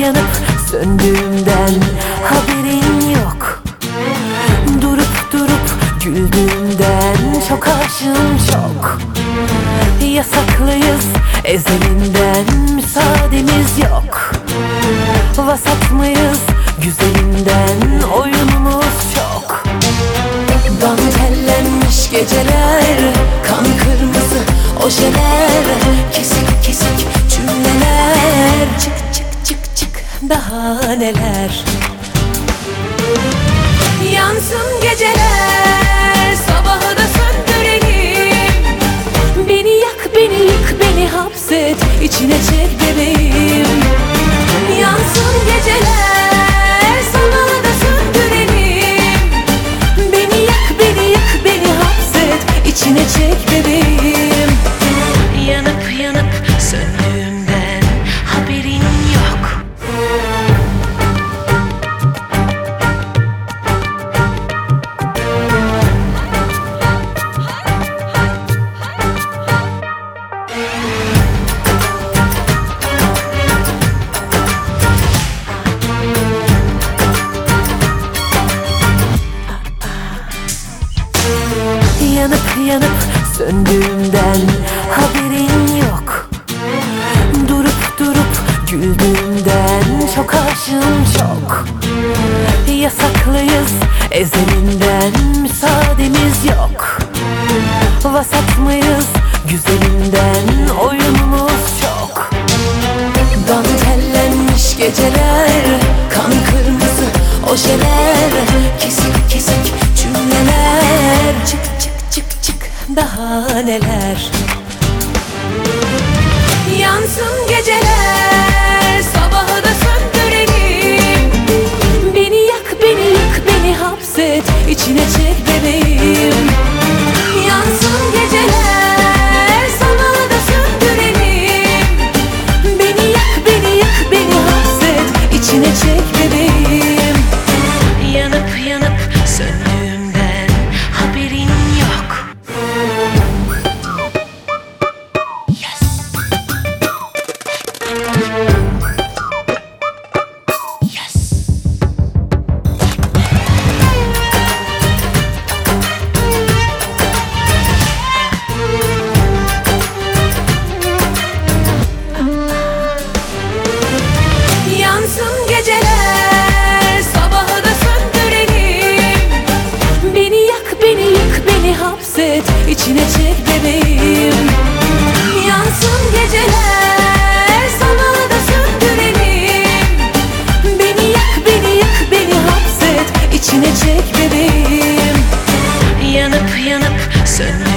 Yanıp söndüğümden haberin yok. Durup durup güldüğümden çok aşığım çok. Yasaklıyız ezelinden müsaademiz yok. Vasat mıyız güzelinden oyunumuz çok. Dantellenmiş geceler Kan kırmızı ojeler Kesik kesik cümleler. çık çık daha neler Yansın geceler söndüğümden haberin yok. Durup durup güldüğümden çok aşığım çok. Yasaklıyız ezelinden müsaademiz yok. Vasat mıyız güzelinden oyunumuz çok. Dantellenmiş geceler Kan kırmızı ojeler daha neler İçine çek bebeğim. Yansın geceler Sana da söndürelim Beni yak beni yak beni hapset İçine çek bebeğim. Yanıp yanıp sönme